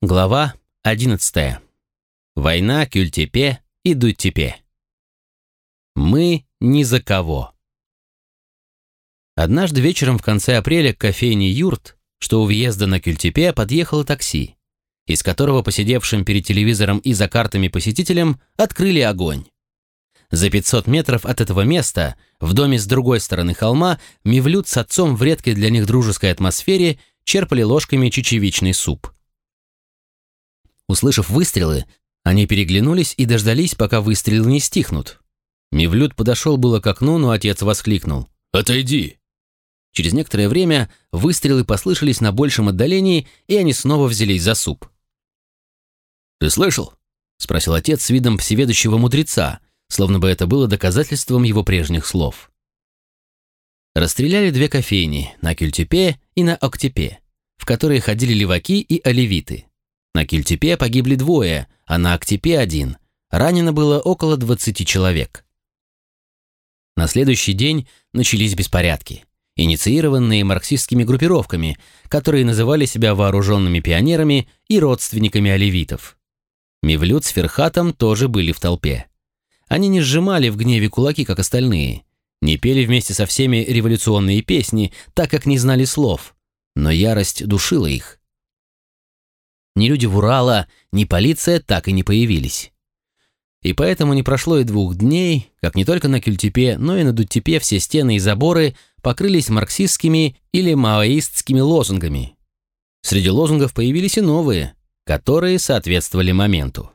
Глава 11. Война Кюльтепе и Дуттепе. Мы ни за кого. Однажды вечером в конце апреля к кофейне «Юрт», что у въезда на Кюльтепе, подъехало такси, из которого посидевшим перед телевизором и за картами посетителям открыли огонь. За 500 метров от этого места, в доме с другой стороны холма, Мивлют с отцом в редкой для них дружеской атмосфере черпали ложками чечевичный суп – Услышав выстрелы, они переглянулись и дождались, пока выстрелы не стихнут. Мивлют подошел было к окну, но отец воскликнул. «Отойди!» Через некоторое время выстрелы послышались на большем отдалении, и они снова взялись за суп. «Ты слышал?» — спросил отец с видом всеведущего мудреца, словно бы это было доказательством его прежних слов. Расстреляли две кофейни на Кюльтепе и на Октепе, в которые ходили леваки и оливиты. На Кильтепе погибли двое, а на Актепе один. Ранено было около 20 человек. На следующий день начались беспорядки, инициированные марксистскими группировками, которые называли себя вооруженными пионерами и родственниками оливитов. Мивлют с Ферхатом тоже были в толпе. Они не сжимали в гневе кулаки, как остальные, не пели вместе со всеми революционные песни, так как не знали слов, но ярость душила их. Ни люди в Урала, ни полиция так и не появились. И поэтому не прошло и двух дней, как не только на Кюльтепе, но и на Дуттепе все стены и заборы покрылись марксистскими или маоистскими лозунгами. Среди лозунгов появились и новые, которые соответствовали моменту.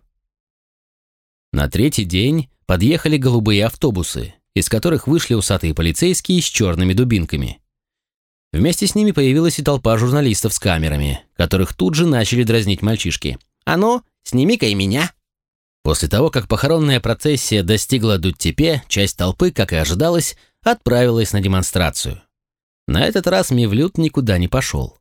На третий день подъехали голубые автобусы, из которых вышли усатые полицейские с черными дубинками. Вместе с ними появилась и толпа журналистов с камерами, которых тут же начали дразнить мальчишки. «А ну, сними-ка и меня!» После того, как похоронная процессия достигла Дуттепе, часть толпы, как и ожидалось, отправилась на демонстрацию. На этот раз Мевлют никуда не пошел.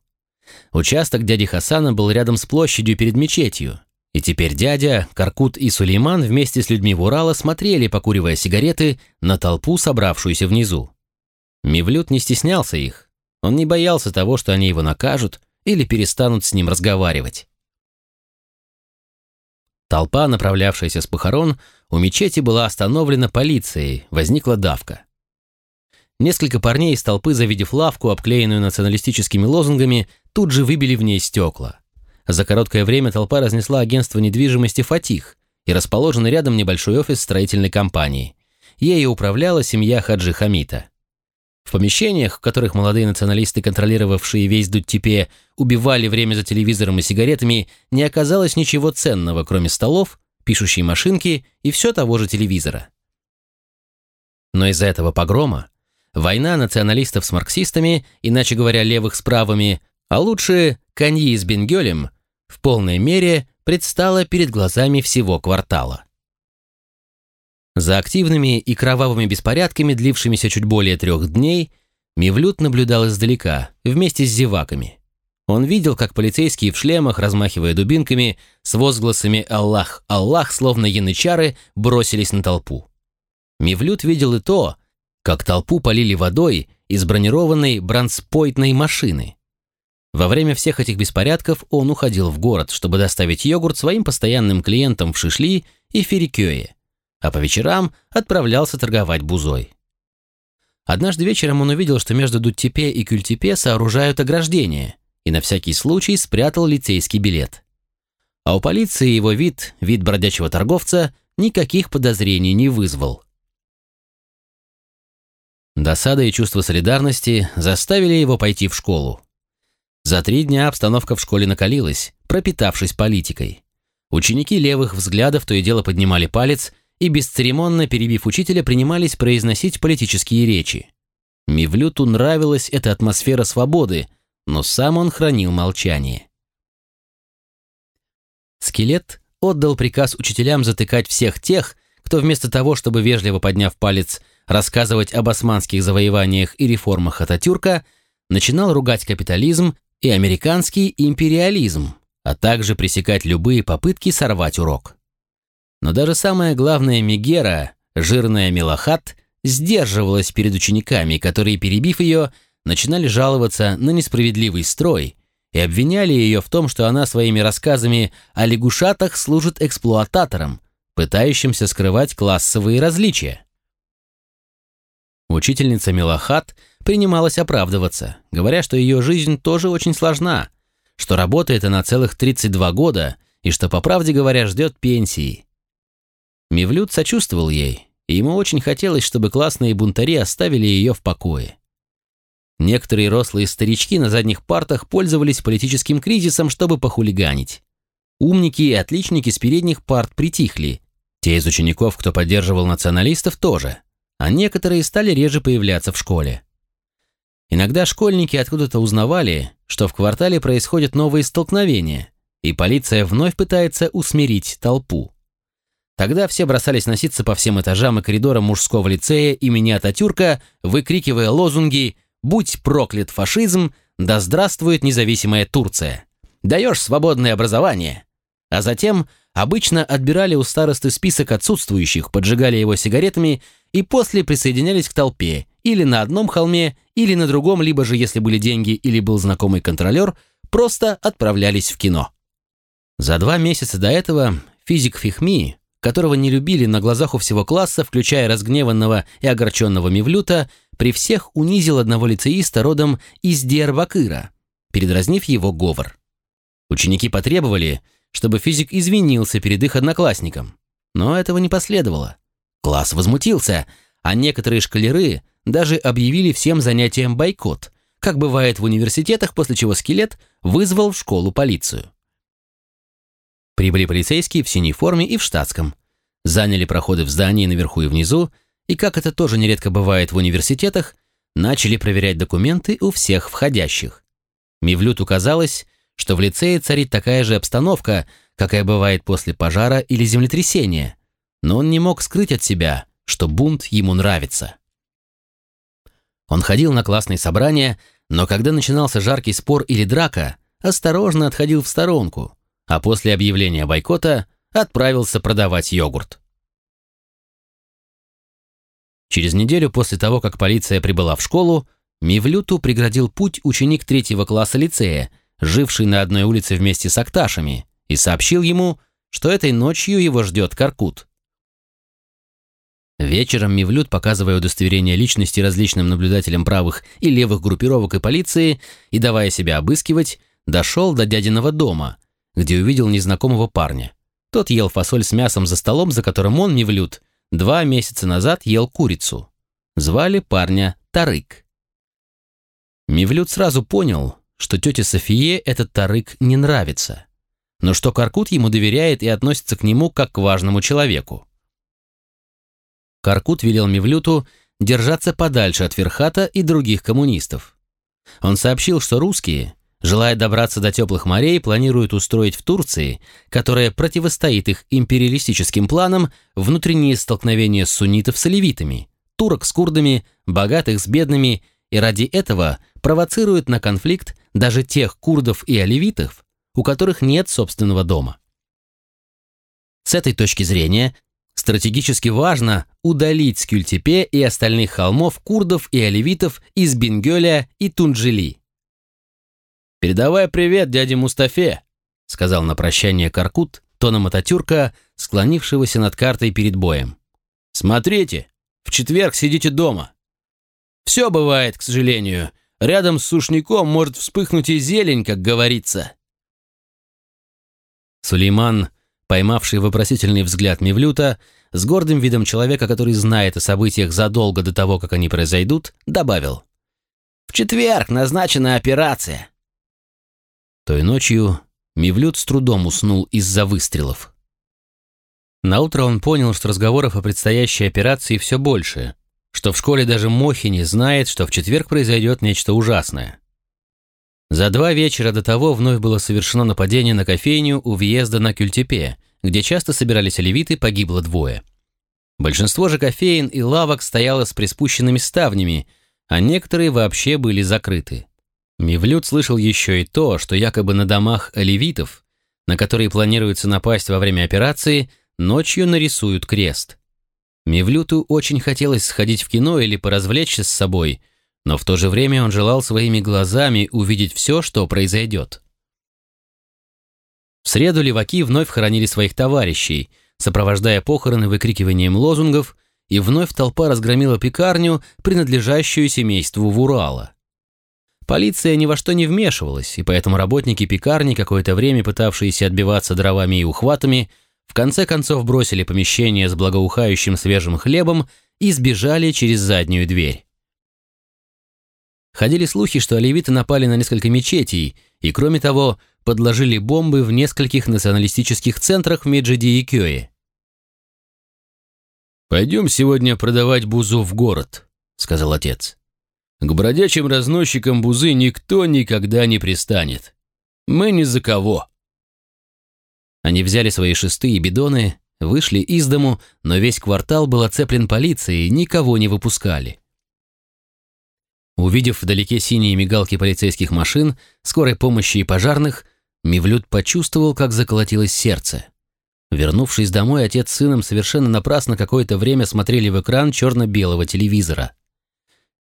Участок дяди Хасана был рядом с площадью перед мечетью, и теперь дядя, Каркут и Сулейман вместе с людьми в Урала смотрели, покуривая сигареты, на толпу, собравшуюся внизу. Мевлют не стеснялся их, он не боялся того, что они его накажут или перестанут с ним разговаривать. Толпа, направлявшаяся с похорон, у мечети была остановлена полицией, возникла давка. Несколько парней из толпы, завидев лавку, обклеенную националистическими лозунгами, тут же выбили в ней стекла. За короткое время толпа разнесла агентство недвижимости «Фатих» и расположенный рядом небольшой офис строительной компании. Ею управляла семья Хаджи Хамита. В помещениях, в которых молодые националисты, контролировавшие весь Дуттепе, убивали время за телевизором и сигаретами, не оказалось ничего ценного, кроме столов, пишущей машинки и все того же телевизора. Но из-за этого погрома война националистов с марксистами, иначе говоря, левых с правыми, а лучше коньи с Бенгелем, в полной мере предстала перед глазами всего квартала. За активными и кровавыми беспорядками, длившимися чуть более трех дней, Мивлют наблюдал издалека, вместе с зеваками. Он видел, как полицейские в шлемах, размахивая дубинками, с возгласами «Аллах! Аллах!», словно янычары, бросились на толпу. Мивлют видел и то, как толпу полили водой из бронированной бранспойтной машины. Во время всех этих беспорядков он уходил в город, чтобы доставить йогурт своим постоянным клиентам в Шишли и Ферикёе, а по вечерам отправлялся торговать бузой. Однажды вечером он увидел, что между Дуттепе и Кюльтепе сооружают ограждение, и на всякий случай спрятал лицейский билет. А у полиции его вид, вид бродячего торговца, никаких подозрений не вызвал. Досада и чувство солидарности заставили его пойти в школу. За три дня обстановка в школе накалилась, пропитавшись политикой. Ученики левых взглядов то и дело поднимали палец и, бесцеремонно перебив учителя, принимались произносить политические речи. Мивлюту нравилась эта атмосфера свободы, но сам он хранил молчание. Скелет отдал приказ учителям затыкать всех тех, кто вместо того, чтобы вежливо подняв палец рассказывать об османских завоеваниях и реформах Ататюрка, начинал ругать капитализм и американский империализм, а также пресекать любые попытки сорвать урок. Но даже самая главная Мегера, жирная Мелахат, сдерживалась перед учениками, которые, перебив ее, начинали жаловаться на несправедливый строй и обвиняли ее в том, что она своими рассказами о лягушатах служит эксплуататором, пытающимся скрывать классовые различия. Учительница Милахат принималась оправдываться, говоря, что ее жизнь тоже очень сложна, что работает она целых 32 года и что, по правде говоря, ждет пенсии. Мивлют сочувствовал ей, и ему очень хотелось, чтобы классные бунтари оставили ее в покое. Некоторые рослые старички на задних партах пользовались политическим кризисом, чтобы похулиганить. Умники и отличники с передних парт притихли. Те из учеников, кто поддерживал националистов, тоже. А некоторые стали реже появляться в школе. Иногда школьники откуда-то узнавали, что в квартале происходят новые столкновения, и полиция вновь пытается усмирить толпу. Тогда все бросались носиться по всем этажам и коридорам мужского лицея имени Ататюрка, выкрикивая лозунги «Будь проклят фашизм! Да здравствует независимая Турция! Даешь свободное образование!» А затем обычно отбирали у старосты список отсутствующих, поджигали его сигаретами и после присоединялись к толпе, или на одном холме, или на другом, либо же, если были деньги или был знакомый контролер, просто отправлялись в кино. За два месяца до этого физик Фихми, которого не любили на глазах у всего класса, включая разгневанного и огорченного Мивлюта, при всех унизил одного лицеиста родом из Диарбакыра, передразнив его говор. Ученики потребовали, чтобы физик извинился перед их одноклассником, но этого не последовало. Класс возмутился, а некоторые школяры даже объявили всем занятиям бойкот, как бывает в университетах, после чего скелет вызвал в школу полицию. Прибыли полицейские в синей форме и в штатском. Заняли проходы в здании наверху и внизу, и, как это тоже нередко бывает в университетах, начали проверять документы у всех входящих. Мивлюту казалось, что в лицее царит такая же обстановка, какая бывает после пожара или землетрясения, но он не мог скрыть от себя, что бунт ему нравится. Он ходил на классные собрания, но когда начинался жаркий спор или драка, осторожно отходил в сторонку, а после объявления бойкота отправился продавать йогурт. Через неделю после того, как полиция прибыла в школу, Мивлюту преградил путь ученик третьего класса лицея, живший на одной улице вместе с Акташами, и сообщил ему, что этой ночью его ждет Каркут. Вечером Мивлют, показывая удостоверение личности различным наблюдателям правых и левых группировок и полиции и давая себя обыскивать, дошел до дядиного дома, где увидел незнакомого парня. Тот ел фасоль с мясом за столом, за которым он, Мивлют, два месяца назад ел курицу. Звали парня Тарык. Мивлют сразу понял, что тете Софие этот Тарык не нравится, но что Каркут ему доверяет и относится к нему как к важному человеку. Каркут велел Мивлюту держаться подальше от Верхата и других коммунистов. Он сообщил, что русские, желая добраться до теплых морей, планируют устроить в Турции, которая противостоит их империалистическим планам, внутренние столкновения суннитов с оливитами, турок с курдами, богатых с бедными, и ради этого провоцируют на конфликт даже тех курдов и оливитов, у которых нет собственного дома. С этой точки зрения Стратегически важно удалить с Кюльтепе и остальных холмов курдов и оливитов из Бенгёля и Тунджели. «Передавай привет дяде Мустафе», — сказал на прощание Каркут тоном Ататюрка, склонившегося над картой перед боем. «Смотрите, в четверг сидите дома. Все бывает, к сожалению. Рядом с сушняком может вспыхнуть и зелень, как говорится». Сулейман поймавший вопросительный взгляд Мивлюта, с гордым видом человека, который знает о событиях задолго до того, как они произойдут, добавил. «В четверг назначена операция». Той ночью Мивлют с трудом уснул из-за выстрелов. Наутро он понял, что разговоров о предстоящей операции все больше, что в школе даже Мохини знает, что в четверг произойдет нечто ужасное. За два вечера до того вновь было совершено нападение на кофейню у въезда на Кюльтепе, где часто собирались оливиты, погибло двое. Большинство же кофеин и лавок стояло с приспущенными ставнями, а некоторые вообще были закрыты. Мивлют слышал еще и то, что якобы на домах оливитов, на которые планируется напасть во время операции, ночью нарисуют крест. Мивлюту очень хотелось сходить в кино или поразвлечься с собой – но в то же время он желал своими глазами увидеть все, что произойдет. среду леваки вновь хоронили своих товарищей, сопровождая похороны выкрикиванием лозунгов, и вновь толпа разгромила пекарню, принадлежащую семейству Вурала. Полиция ни во что не вмешивалась, и поэтому работники пекарни, какое-то время пытавшиеся отбиваться дровами и ухватами, в конце концов бросили помещение с благоухающим свежим хлебом и сбежали через заднюю дверь. Ходили слухи, что оливиты напали на несколько мечетей и, кроме того, подложили бомбы в нескольких националистических центрах в Меджиде и Кёе. «Пойдем сегодня продавать бузу в город», — сказал отец. «К бродячим разносчикам бузы никто никогда не пристанет. Мы ни за кого». Они взяли свои шесты и бидоны, вышли из дому, но весь квартал был оцеплен полицией, никого не выпускали. Увидев вдалеке синие мигалки полицейских машин, скорой помощи и пожарных, Мивлют почувствовал, как заколотилось сердце. Вернувшись домой, отец с сыном совершенно напрасно какое-то время смотрели в экран черно-белого телевизора.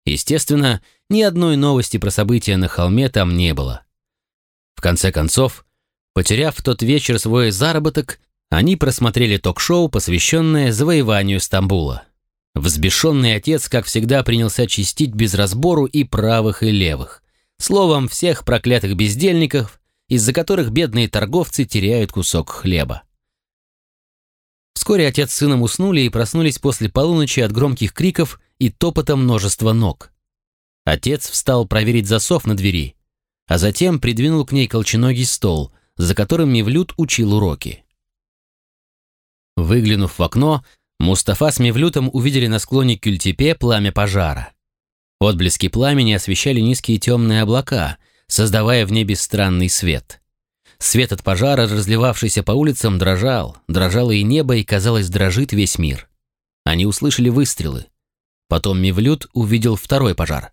Естественно, ни одной новости про события на холме там не было. В конце концов, потеряв в тот вечер свой заработок, они просмотрели ток-шоу, посвященное завоеванию Стамбула. Взбешенный отец, как всегда, принялся чистить без разбору и правых, и левых. Словом, всех проклятых бездельников, из-за которых бедные торговцы теряют кусок хлеба. Вскоре отец с сыном уснули и проснулись после полуночи от громких криков и топота множества ног. Отец встал проверить засов на двери, а затем придвинул к ней колченогий стол, за которым Мевлюд учил уроки. Выглянув в окно, Мустафа с Мевлютом увидели на склоне Кюльтепе пламя пожара. Отблески пламени освещали низкие темные облака, создавая в небе странный свет. Свет от пожара, разливавшийся по улицам, дрожал, дрожало и небо, и, казалось, дрожит весь мир. Они услышали выстрелы. Потом Мевлют увидел второй пожар.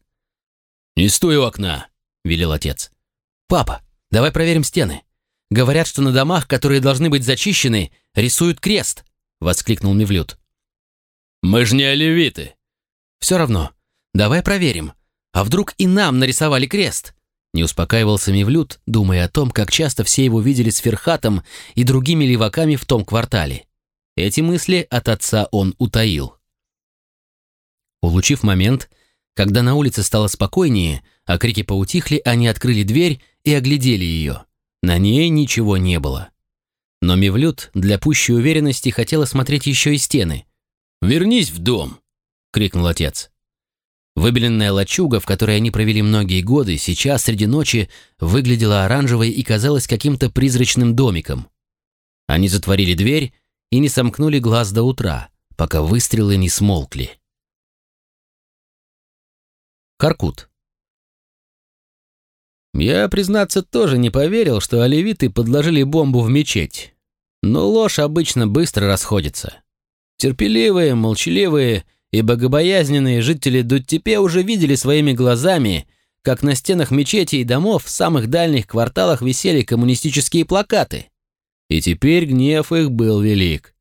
«Не стой у окна!» — велел отец. «Папа, давай проверим стены. Говорят, что на домах, которые должны быть зачищены, рисуют крест», — воскликнул Мевлют. Мы же не оливиты. Все равно. Давай проверим. А вдруг и нам нарисовали крест? Не успокаивался Мивлют, думая о том, как часто все его видели с Ферхатом и другими леваками в том квартале. Эти мысли от отца он утаил. Улучив момент, когда на улице стало спокойнее, а крики поутихли, они открыли дверь и оглядели ее. На ней ничего не было. Но Мивлют для пущей уверенности хотел осмотреть еще и стены. «Вернись в дом!» — крикнул отец. Выбеленная лачуга, в которой они провели многие годы, сейчас среди ночи выглядела оранжевой и казалась каким-то призрачным домиком. Они затворили дверь и не сомкнули глаз до утра, пока выстрелы не смолкли. Каркут. Я, признаться, тоже не поверил, что оливиты подложили бомбу в мечеть. Но ложь обычно быстро расходится. Терпеливые, молчаливые и богобоязненные жители Дуттепе уже видели своими глазами, как на стенах мечетей и домов в самых дальних кварталах висели коммунистические плакаты. И теперь гнев их был велик.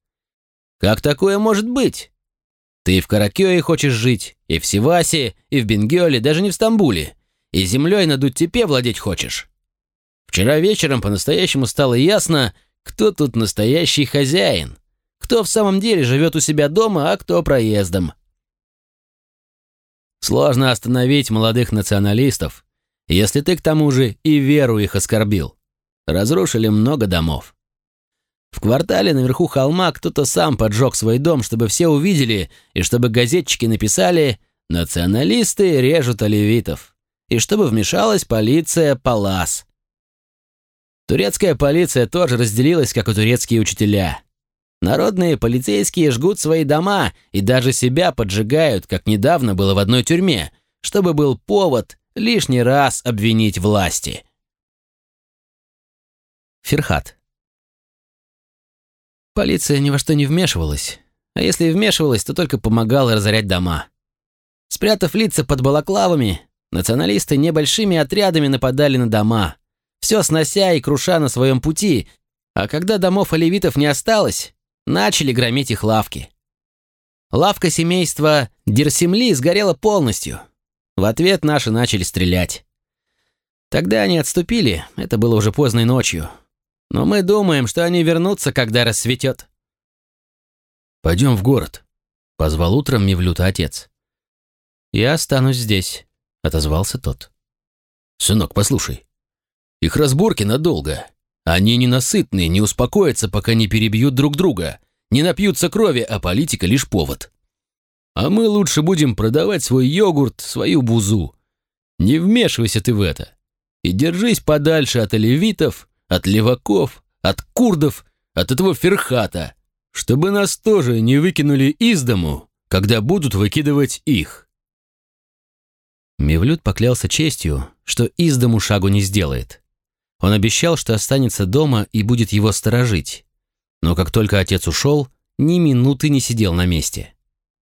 Как такое может быть? Ты в Каракёе хочешь жить, и в Сивасе, и в Бенгёле, даже не в Стамбуле, и землей на Дуттепе владеть хочешь. Вчера вечером по-настоящему стало ясно, кто тут настоящий хозяин кто в самом деле живет у себя дома, а кто проездом. Сложно остановить молодых националистов, если ты к тому же и веру их оскорбил. Разрушили много домов. В квартале наверху холма кто-то сам поджег свой дом, чтобы все увидели, и чтобы газетчики написали «Националисты режут оливитов», и чтобы вмешалась полиция Палас. Турецкая полиция тоже разделилась, как и турецкие учителя. Народные полицейские жгут свои дома и даже себя поджигают, как недавно было в одной тюрьме, чтобы был повод лишний раз обвинить власти. Ферхат. Полиция ни во что не вмешивалась, а если и вмешивалась, то только помогала разорять дома. Спрятав лица под балаклавами, националисты небольшими отрядами нападали на дома, все снося и круша на своем пути, а когда домов оливитов не осталось, начали громить их лавки. Лавка семейства Дерсемли сгорела полностью. В ответ наши начали стрелять. Тогда они отступили, это было уже поздной ночью. Но мы думаем, что они вернутся, когда рассветет». «Пойдем в город», — позвал утром Мивлюта отец. «Я останусь здесь», — отозвался тот. «Сынок, послушай. Их разборки надолго. Они ненасытные, не успокоятся, пока не перебьют друг друга, не напьются крови, а политика лишь повод. А мы лучше будем продавать свой йогурт, свою бузу. Не вмешивайся ты в это. И держись подальше от оливитов, от леваков, от курдов, от этого ферхата, чтобы нас тоже не выкинули из дому, когда будут выкидывать их. Мевлюд поклялся честью, что из дому шагу не сделает. Он обещал, что останется дома и будет его сторожить. Но как только отец ушел, ни минуты не сидел на месте.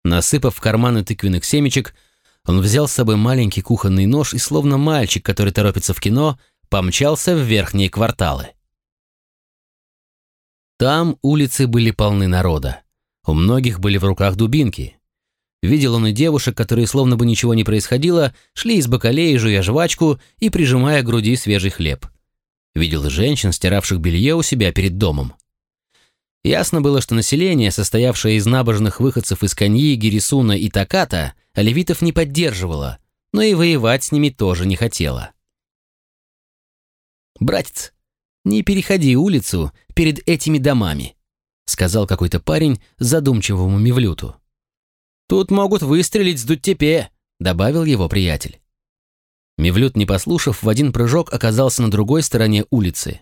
Насыпав в карманы тыквенных семечек, он взял с собой маленький кухонный нож и, словно мальчик, который торопится в кино, помчался в верхние кварталы. Там улицы были полны народа. У многих были в руках дубинки. Видел он и девушек, которые, словно бы ничего не происходило, шли из бакалеи, жуя жвачку и прижимая к груди свежий хлеб. Видел женщин, стиравших белье у себя перед домом. Ясно было, что население, состоявшее из набожных выходцев из Каньи, Гирисуна и Таката, оливитов не поддерживало, но и воевать с ними тоже не хотело. «Братец, не переходи улицу перед этими домами», сказал какой-то парень задумчивому Мивлюту. «Тут могут выстрелить с Дуттепе», добавил его приятель. Мивлют, не послушав, в один прыжок оказался на другой стороне улицы.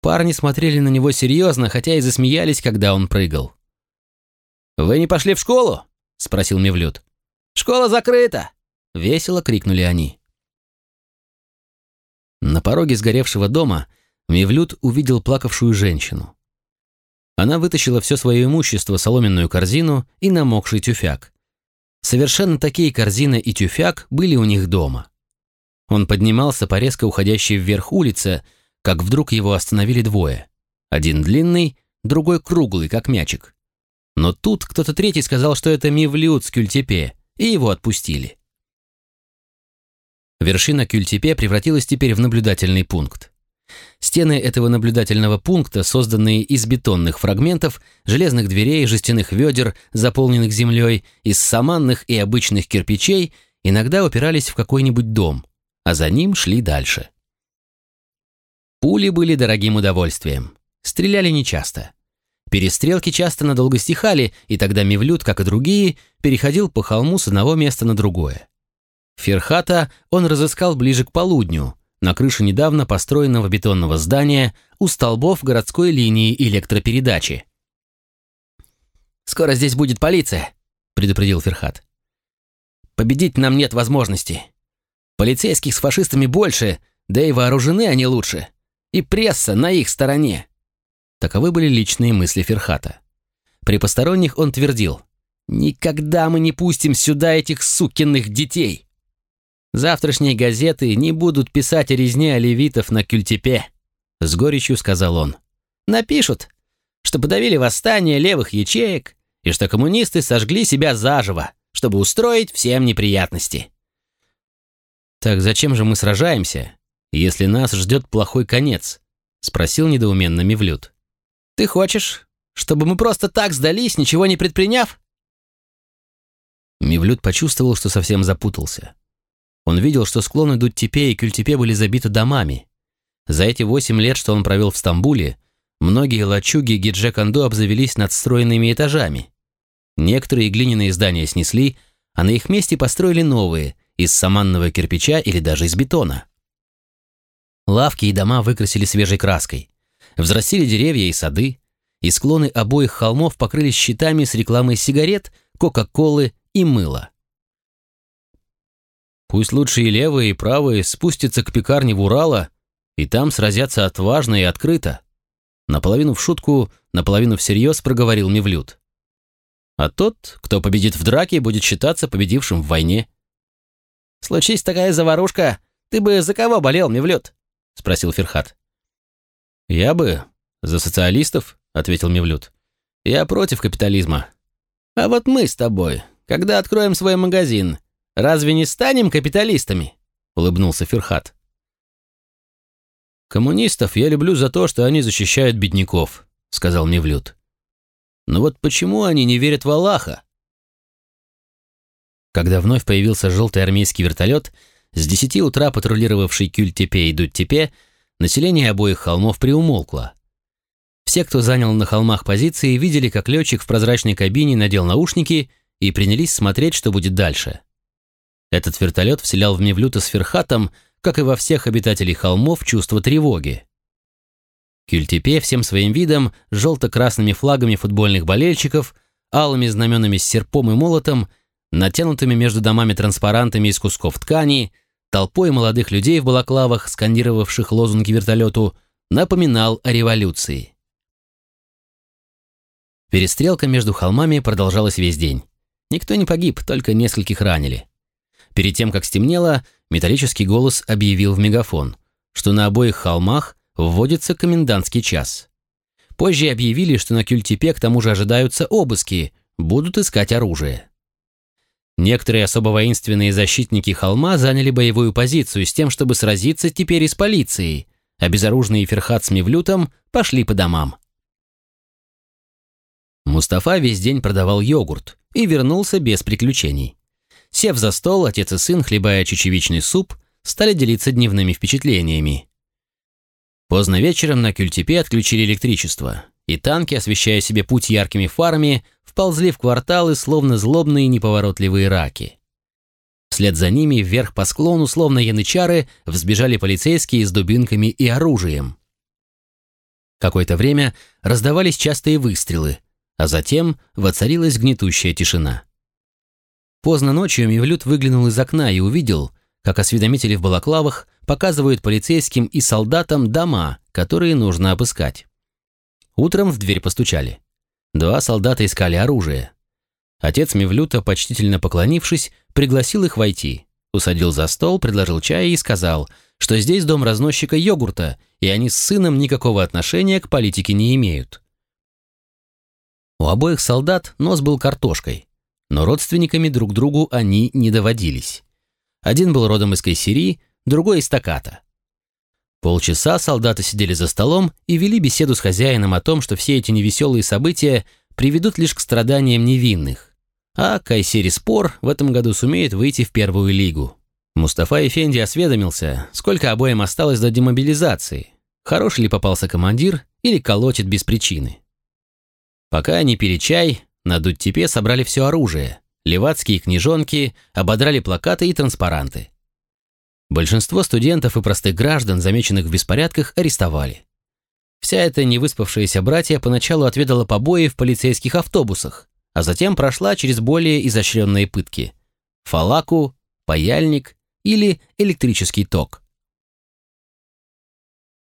Парни смотрели на него серьезно, хотя и засмеялись, когда он прыгал. «Вы не пошли в школу?» — спросил Мевлюд. «Школа закрыта!» — весело крикнули они. На пороге сгоревшего дома Мевлюд увидел плакавшую женщину. Она вытащила все свое имущество, соломенную корзину и намокший тюфяк. Совершенно такие корзина и тюфяк были у них дома. Он поднимался по резко уходящей вверх улице, как вдруг его остановили двое. Один длинный, другой круглый, как мячик. Но тут кто-то третий сказал, что это Мивлют с Кюльтепе, и его отпустили. Вершина Кюльтепе превратилась теперь в наблюдательный пункт. Стены этого наблюдательного пункта, созданные из бетонных фрагментов, железных дверей, жестяных ведер, заполненных землей, из саманных и обычных кирпичей, иногда упирались в какой-нибудь дом, а за ним шли дальше. Пули были дорогим удовольствием. Стреляли нечасто. Перестрелки часто надолго стихали, и тогда Мевлюд, как и другие, переходил по холму с одного места на другое. Ферхата он разыскал ближе к полудню, на крыше недавно построенного бетонного здания у столбов городской линии электропередачи. «Скоро здесь будет полиция», — предупредил Ферхат. «Победить нам нет возможности. Полицейских с фашистами больше, да и вооружены они лучше и пресса на их стороне. Таковы были личные мысли Ферхата. При посторонних он твердил, «Никогда мы не пустим сюда этих сукиных детей!» «Завтрашние газеты не будут писать о резне оливитов на Кюльтепе», — с горечью сказал он. «Напишут, что подавили восстание левых ячеек и что коммунисты сожгли себя заживо, чтобы устроить всем неприятности». «Так зачем же мы сражаемся, если нас ждет плохой конец?» — спросил недоуменно Мивлют. «Ты хочешь, чтобы мы просто так сдались, ничего не предприняв?» Мивлют почувствовал, что совсем запутался. Он видел, что склоны Дуттепе и Кюльтепе были забиты домами. За эти восемь лет, что он провел в Стамбуле, многие лачуги Гиджеканду обзавелись надстроенными этажами. Некоторые глиняные здания снесли, а на их месте построили новые, из саманного кирпича или даже из бетона. Лавки и дома выкрасили свежей краской. Взрастили деревья и сады, и склоны обоих холмов покрылись щитами с рекламой сигарет, кока-колы и мыла. Пусть лучше и левые, и правые спустятся к пекарне в Урала, и там сразятся отважно и открыто. Наполовину в шутку, наполовину всерьез проговорил Мевлюд. А тот, кто победит в драке, будет считаться победившим в войне. Случись такая заварушка, ты бы за кого болел, Мевлюд? — спросил Ферхат. «Я бы за социалистов», — ответил Мевлюд. «Я против капитализма». «А вот мы с тобой, когда откроем свой магазин, разве не станем капиталистами?» — улыбнулся Ферхат. «Коммунистов я люблю за то, что они защищают бедняков», — сказал Мевлюд. «Но вот почему они не верят в Аллаха?» Когда вновь появился желтый армейский вертолет, с десяти утра патрулировавший Кюль-Тепе и Дудь-Тепе, население обоих холмов приумолкло. Все, кто занял на холмах позиции, видели, как летчик в прозрачной кабине надел наушники и принялись смотреть, что будет дальше. Этот вертолет вселял в Мевлюта с Ферхатом как и во всех обитателей холмов, чувство тревоги. Кюльтепе всем своим видом, желто-красными флагами футбольных болельщиков, алыми знаменами с серпом и молотом, натянутыми между домами транспарантами из кусков ткани, толпой молодых людей в балаклавах, скандировавших лозунги вертолету, напоминал о революции. Перестрелка между холмами продолжалась весь день. Никто не погиб, только нескольких ранили. Перед тем, как стемнело, металлический голос объявил в мегафон, что на обоих холмах вводится комендантский час. Позже объявили, что на Кюльтепе к тому же ожидаются обыски, будут искать оружие. Некоторые особо воинственные защитники холма заняли боевую позицию с тем, чтобы сразиться теперь и с полицией, а безоружные Ферхат с Мевлютом пошли по домам. Мустафа весь день продавал йогурт и вернулся без приключений. Сев за стол, отец и сын, хлебая чечевичный суп, стали делиться дневными впечатлениями. Поздно вечером на Кюльтепе отключили электричество, и танки, освещая себе путь яркими фарами, вползли в кварталы, словно злобные неповоротливые раки. Вслед за ними вверх по склону, словно янычары, взбежали полицейские с дубинками и оружием. Какое-то время раздавались частые выстрелы, а затем воцарилась гнетущая тишина. Поздно ночью Мевлюд выглянул из окна и увидел, как осведомители в балаклавах показывают полицейским и солдатам дома, которые нужно обыскать. Утром в дверь постучали. Два солдата искали оружие. Отец Мевлюта, почтительно поклонившись, пригласил их войти, усадил за стол, предложил чай и сказал, что здесь дом разносчика йогурта, и они с сыном никакого отношения к политике не имеют. У обоих солдат нос был картошкой, но родственниками друг другу они не доводились. Один был родом из Кайсерии, другой из Таката. Полчаса солдаты сидели за столом и вели беседу с хозяином о том, что все эти невеселые события приведут лишь к страданиям невинных. А Кайсери Спор в этом году сумеет выйти в первую лигу. Мустафа Эфенди осведомился, сколько обоим осталось до демобилизации, хороший ли попался командир или колотит без причины. Пока они пили чай, на Дуттепе собрали все оружие, левацкие книжонки, ободрали плакаты и транспаранты. Большинство студентов и простых граждан, замеченных в беспорядках, арестовали. Вся эта невыспавшаяся братья поначалу отведала побои в полицейских автобусах, а затем прошла через более изощренные пытки – фалаку, паяльник или электрический ток.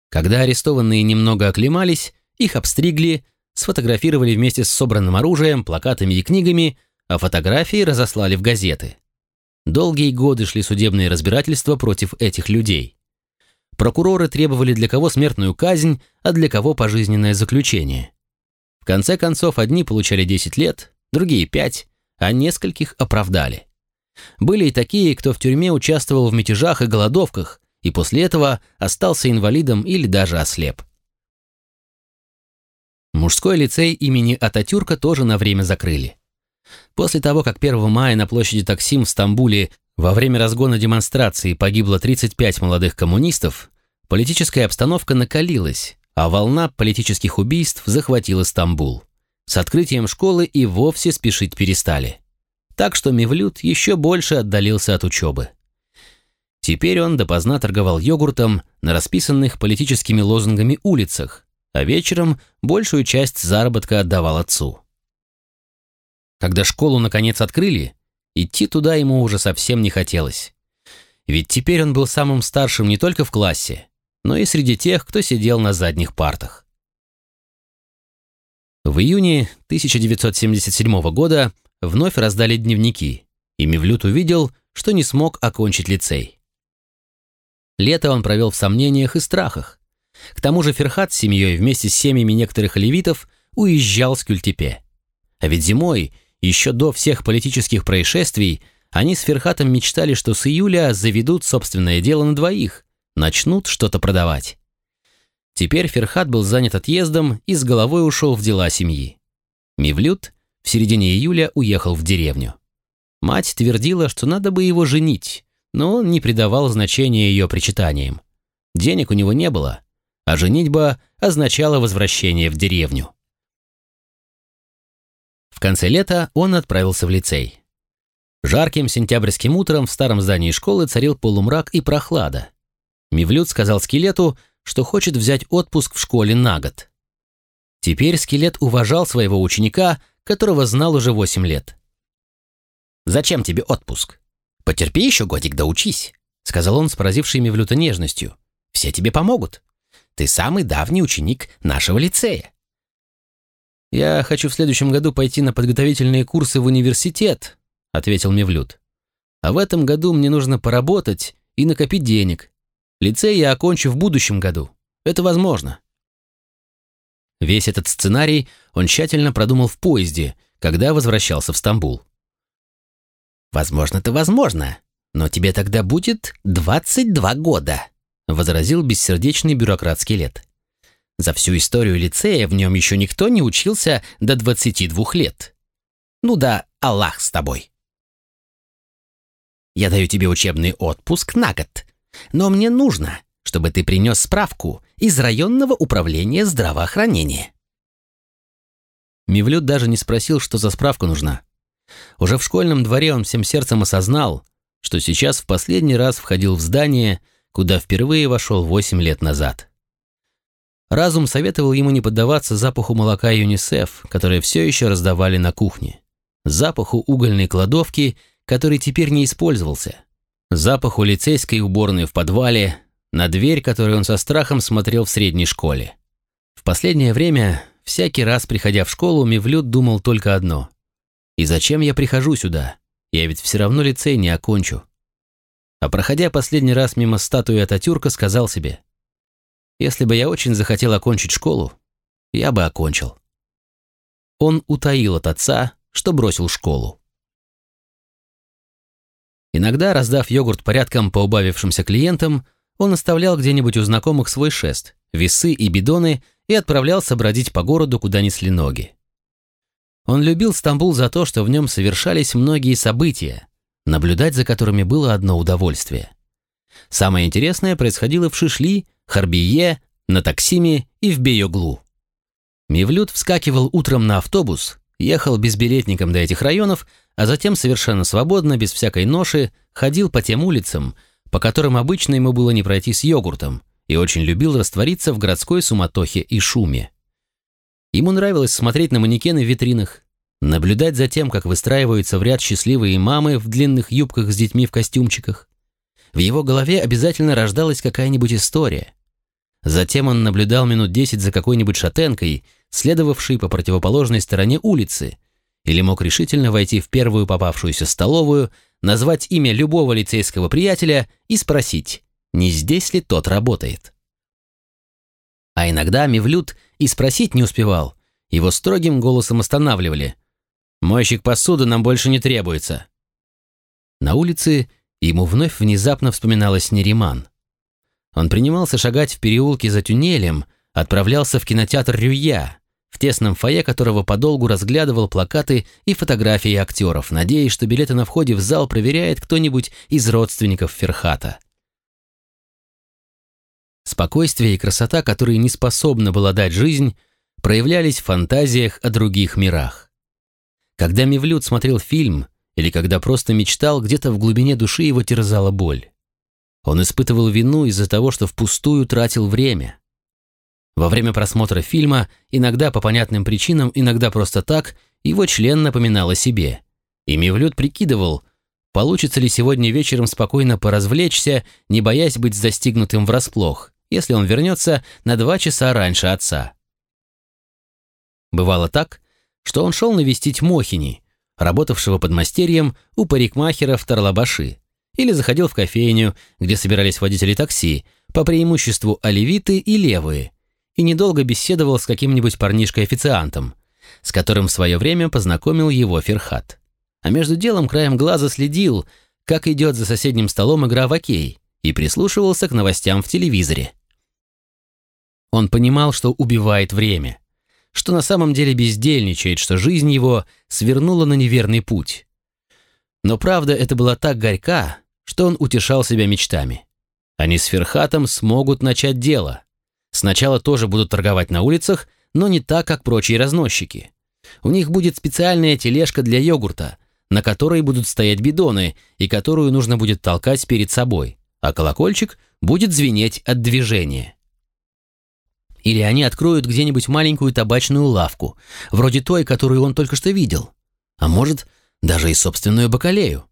Когда арестованные немного оклемались, их обстригли, сфотографировали вместе с собранным оружием, плакатами и книгами, а фотографии разослали в газеты. Долгие годы шли судебные разбирательства против этих людей. Прокуроры требовали для кого смертную казнь, а для кого пожизненное заключение. В конце концов, одни получали 10 лет, другие 5, а нескольких оправдали. Были и такие, кто в тюрьме участвовал в мятежах и голодовках, и после этого остался инвалидом или даже ослеп. Мужской лицей имени Ататюрка тоже на время закрыли. После того, как 1 мая на площади Таксим в Стамбуле во время разгона демонстрации погибло 35 молодых коммунистов, политическая обстановка накалилась, а волна политических убийств захватила Стамбул. С открытием школы и вовсе спешить перестали. Так что Мевлюд еще больше отдалился от учебы. Теперь он допоздна торговал йогуртом на расписанных политическими лозунгами улицах, а вечером большую часть заработка отдавал отцу. Когда школу наконец открыли, идти туда ему уже совсем не хотелось. Ведь теперь он был самым старшим не только в классе, но и среди тех, кто сидел на задних партах. В июне 1977 года вновь раздали дневники, и Мевлют увидел, что не смог окончить лицей. Лето он провел в сомнениях и страхах, к тому же Ферхат с семьей вместе с семьями некоторых левитов уезжал с Кюльтепе. А ведь зимой, еще до всех политических происшествий, они с Ферхатом мечтали, что с июля заведут собственное дело на двоих, начнут что-то продавать. Теперь Ферхат был занят отъездом и с головой ушел в дела семьи. Мивлют в середине июля уехал в деревню. Мать твердила, что надо бы его женить, но он не придавал значения ее причитаниям. Денег у него не было, а женитьба означала возвращение в деревню. В конце лета он отправился в лицей. Жарким сентябрьским утром в старом здании школы царил полумрак и прохлада. Мивлют сказал скелету, что хочет взять отпуск в школе на год. Теперь скелет уважал своего ученика, которого знал уже восемь лет. «Зачем тебе отпуск? Потерпи еще годик да учись», — сказал он с поразившей Мивлюта нежностью. «Все тебе помогут. Ты самый давний ученик нашего лицея». «Я хочу в следующем году пойти на подготовительные курсы в университет», — ответил Мивлют. «А в этом году мне нужно поработать и накопить денег. Лицей я окончу в будущем году. Это возможно. Весь этот сценарий он тщательно продумал в поезде, когда возвращался в Стамбул. «Возможно-то возможно, но тебе тогда будет 22 года», возразил бессердечный бюрократ-скелет. «За всю историю лицея в нем еще никто не учился до 22 лет. Ну да, Аллах с тобой». «Я даю тебе учебный отпуск на год, но мне нужно, чтобы ты принес справку из районного управления здравоохранения». Мивлют даже не спросил, что за справка нужна. Уже в школьном дворе он всем сердцем осознал, что сейчас в последний раз входил в здание, куда впервые вошел восемь лет назад. Разум советовал ему не поддаваться запаху молока ЮНИСЕФ, которое все еще раздавали на кухне, запаху угольной кладовки, который теперь не использовался, запаху лицейской уборной в подвале, на дверь, которую он со страхом смотрел в средней школе. В последнее время, всякий раз приходя в школу, Мивлют думал только одно. «И зачем я прихожу сюда? Я ведь все равно лицей не окончу». А проходя последний раз мимо статуи Ататюрка, сказал себе, «Если бы я очень захотел окончить школу, я бы окончил». Он утаил от отца, что бросил школу. Иногда, раздав йогурт порядком по убавившимся клиентам, он оставлял где-нибудь у знакомых свой шест, весы и бидоны и отправлялся бродить по городу, куда несли ноги. Он любил Стамбул за то, что в нем совершались многие события, наблюдать за которыми было одно удовольствие. Самое интересное происходило в Шишли, Харбие, на Таксиме и в Бейоглу. Мивлют вскакивал утром на автобус, ехал безбилетником до этих районов, а затем совершенно свободно, без всякой ноши, ходил по тем улицам, по которым обычно ему было не пройти с йогуртом, и очень любил раствориться в городской суматохе и шуме. Ему нравилось смотреть на манекены в витринах, наблюдать за тем, как выстраиваются в ряд счастливые мамы в длинных юбках с детьми в костюмчиках. В его голове обязательно рождалась какая-нибудь история. Затем он наблюдал минут десять за какой-нибудь шатенкой, следовавшей по противоположной стороне улицы, или мог решительно войти в первую попавшуюся столовую, назвать имя любого лицейского приятеля и спросить, не здесь ли тот работает. А иногда Мивлют и спросить не успевал. Его строгим голосом останавливали. «Мойщик посуды нам больше не требуется». На улице ему вновь внезапно вспоминалось Нериман. Он принимался шагать в переулке за тюнелем, отправлялся в кинотеатр Рюя, в тесном фойе которого подолгу разглядывал плакаты и фотографии актеров, надеясь, что билеты на входе в зал проверяет кто-нибудь из родственников Ферхата. Спокойствие и красота, которые не способна была дать жизнь, проявлялись в фантазиях о других мирах. Когда Мивлют смотрел фильм, или когда просто мечтал, где-то в глубине души его терзала боль. Он испытывал вину из-за того, что впустую тратил время. Во время просмотра фильма, иногда по понятным причинам, иногда просто так, его член напоминал о себе. И Мивлют прикидывал, получится ли сегодня вечером спокойно поразвлечься, не боясь быть застигнутым врасплох, если он вернется на два часа раньше отца. Бывало так, что он шел навестить Мохини, работавшего под мастерьем у парикмахера в Тарлабаши, или заходил в кофейню, где собирались водители такси, по преимуществу оливиты и левые, и недолго беседовал с каким-нибудь парнишкой-официантом, с которым в свое время познакомил его Ферхат. А между делом краем глаза следил, как идет за соседним столом игра в окей, и прислушивался к новостям в телевизоре. Он понимал, что убивает время, что на самом деле бездельничает, что жизнь его свернула на неверный путь. Но правда это была так горька, что он утешал себя мечтами. Они с Ферхатом смогут начать дело. Сначала тоже будут торговать на улицах, но не так, как прочие разносчики. У них будет специальная тележка для йогурта, на которой будут стоять бидоны и которую нужно будет толкать перед собой, а колокольчик будет звенеть от движения. Или они откроют где-нибудь маленькую табачную лавку, вроде той, которую он только что видел. А может, даже и собственную бакалею.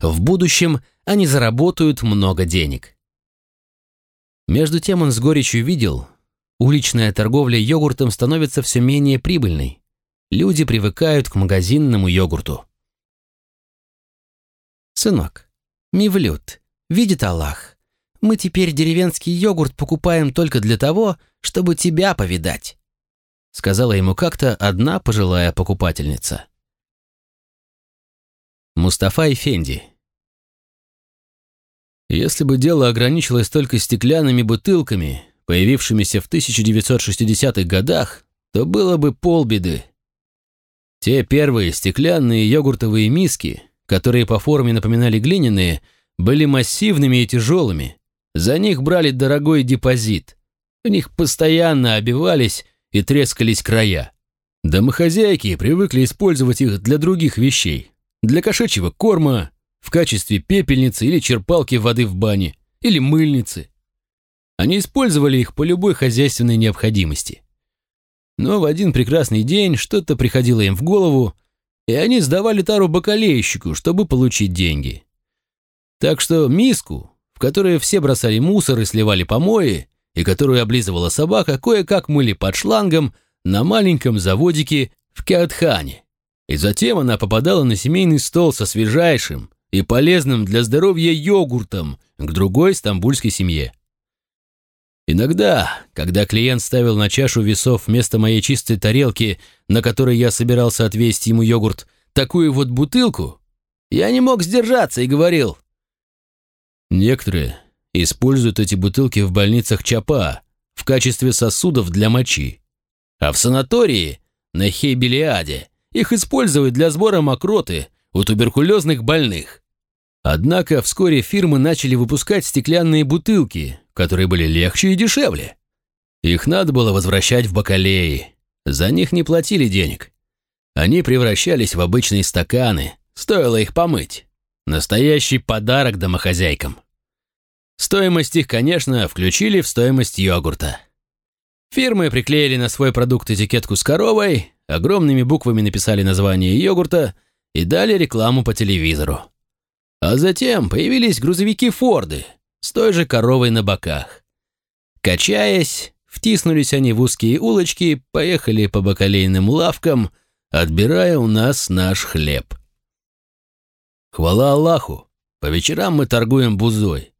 В будущем они заработают много денег. Между тем он с горечью видел, уличная торговля йогуртом становится все менее прибыльной. Люди привыкают к магазинному йогурту. «Сынок, Мивлют, видит Аллах, мы теперь деревенский йогурт покупаем только для того, чтобы тебя повидать», сказала ему как-то одна пожилая покупательница. Мустафа Эфенди Если бы дело ограничилось только стеклянными бутылками, появившимися в 1960-х годах, то было бы полбеды. Те первые стеклянные йогуртовые миски, которые по форме напоминали глиняные, были массивными и тяжелыми. За них брали дорогой депозит. В них постоянно обивались и трескались края. Домохозяйки привыкли использовать их для других вещей. Для кошачьего корма, в качестве пепельницы или черпалки воды в бане, или мыльницы. Они использовали их по любой хозяйственной необходимости. Но в один прекрасный день что-то приходило им в голову, и они сдавали тару бакалейщику, чтобы получить деньги. Так что миску, в которую все бросали мусор и сливали помои, и которую облизывала собака, кое-как мыли под шлангом на маленьком заводике в Кеатхане. И затем она попадала на семейный стол со свежайшим и полезным для здоровья йогуртом к другой стамбульской семье. Иногда, когда клиент ставил на чашу весов вместо моей чистой тарелки, на которой я собирался отвезть ему йогурт, такую вот бутылку, я не мог сдержаться и говорил. Некоторые используют эти бутылки в больницах Чапа в качестве сосудов для мочи. А в санатории на Хейбелиаде их используют для сбора мокроты у туберкулезных больных. Однако вскоре фирмы начали выпускать стеклянные бутылки, которые были легче и дешевле. Их надо было возвращать в бакалеи. За них не платили денег. Они превращались в обычные стаканы, стоило их помыть. Настоящий подарок домохозяйкам. Стоимость их, конечно, включили в стоимость йогурта. Фирмы приклеили на свой продукт этикетку с коровой, огромными буквами написали название йогурта и дали рекламу по телевизору. А затем появились грузовики Форды с той же коровой на боках. Качаясь, втиснулись они в узкие улочки, поехали по бакалейным лавкам, отбирая у нас наш хлеб. Хвала Аллаху, по вечерам мы торгуем бузой,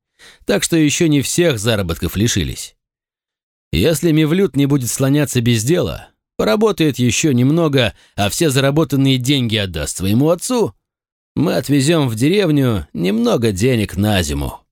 так что еще не всех заработков лишились. Если Мевлюд не будет слоняться без дела, поработает еще немного, а все заработанные деньги отдаст своему отцу — мы отвезем в деревню немного денег на зиму.